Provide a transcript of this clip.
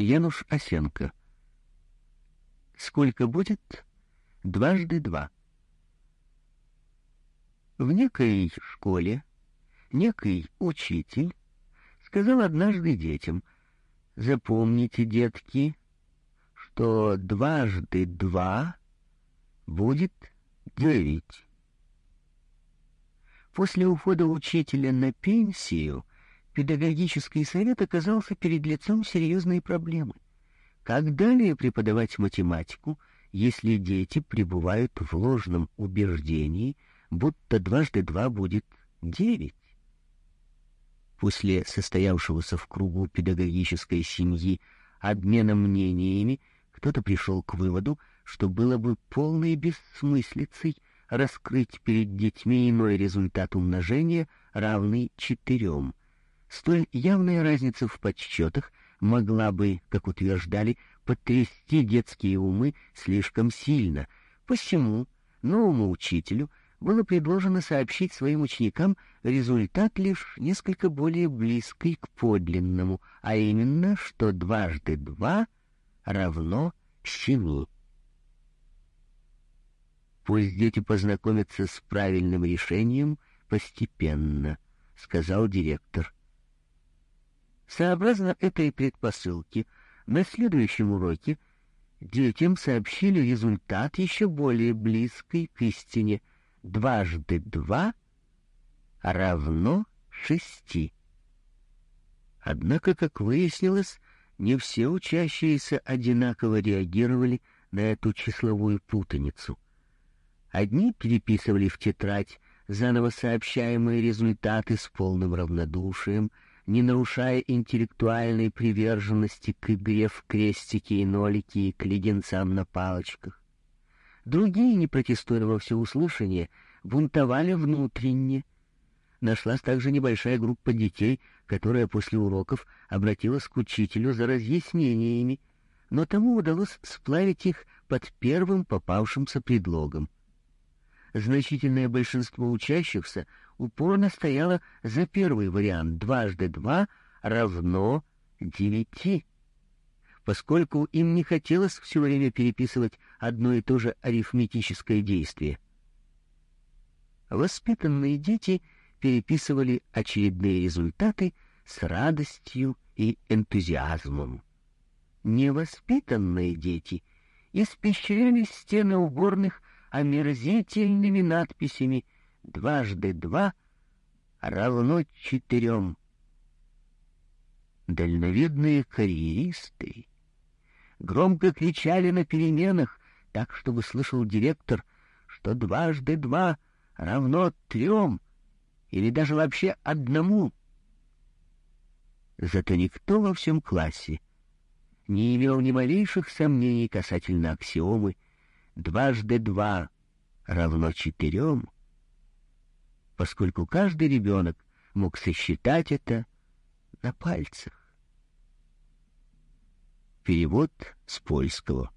Януш Осенко. Сколько будет дважды два? В некой школе некий учитель сказал однажды детям, «Запомните, детки, что дважды два будет девять». После ухода учителя на пенсию педагогический совет оказался перед лицом серьезной проблемы. Как далее преподавать математику, если дети пребывают в ложном убеждении, будто дважды два будет девять? После состоявшегося в кругу педагогической семьи обмена мнениями кто-то пришел к выводу, что было бы полной бессмыслицей раскрыть перед детьми иной результат умножения, равный четырем — Столь явная разница в подсчетах могла бы, как утверждали, потрясти детские умы слишком сильно. Посему новому учителю было предложено сообщить своим ученикам результат лишь несколько более близкий к подлинному, а именно, что дважды два равно семи. «Пусть дети познакомятся с правильным решением постепенно», — сказал директор. Сообразно этой предпосылке, на следующем уроке детям сообщили результат еще более близкий к истине. Дважды два равно шести. Однако, как выяснилось, не все учащиеся одинаково реагировали на эту числовую путаницу. Одни переписывали в тетрадь заново сообщаемые результаты с полным равнодушием — не нарушая интеллектуальной приверженности к игре в крестики и нолики и к леденцам на палочках. Другие, не протестуя во всеуслышание, бунтовали внутренне. Нашлась также небольшая группа детей, которая после уроков обратилась к учителю за разъяснениями, но тому удалось сплавить их под первым попавшимся предлогом. Значительное большинство учащихся упорно стояла за первый вариант «дважды два равно девяти», поскольку им не хотелось все время переписывать одно и то же арифметическое действие. Воспитанные дети переписывали очередные результаты с радостью и энтузиазмом. Невоспитанные дети испещряли стены уборных омерзительными надписями — дважды два равно четырем. Дальновидные карьеристы громко кричали на переменах, так, чтобы слышал директор, что дважды два равно трем или даже вообще одному. Зато никто во всем классе не имел ни малейших сомнений касательно аксиомы «дважды два равно четырем», поскольку каждый ребенок мог сосчитать это на пальцах. Перевод с польского.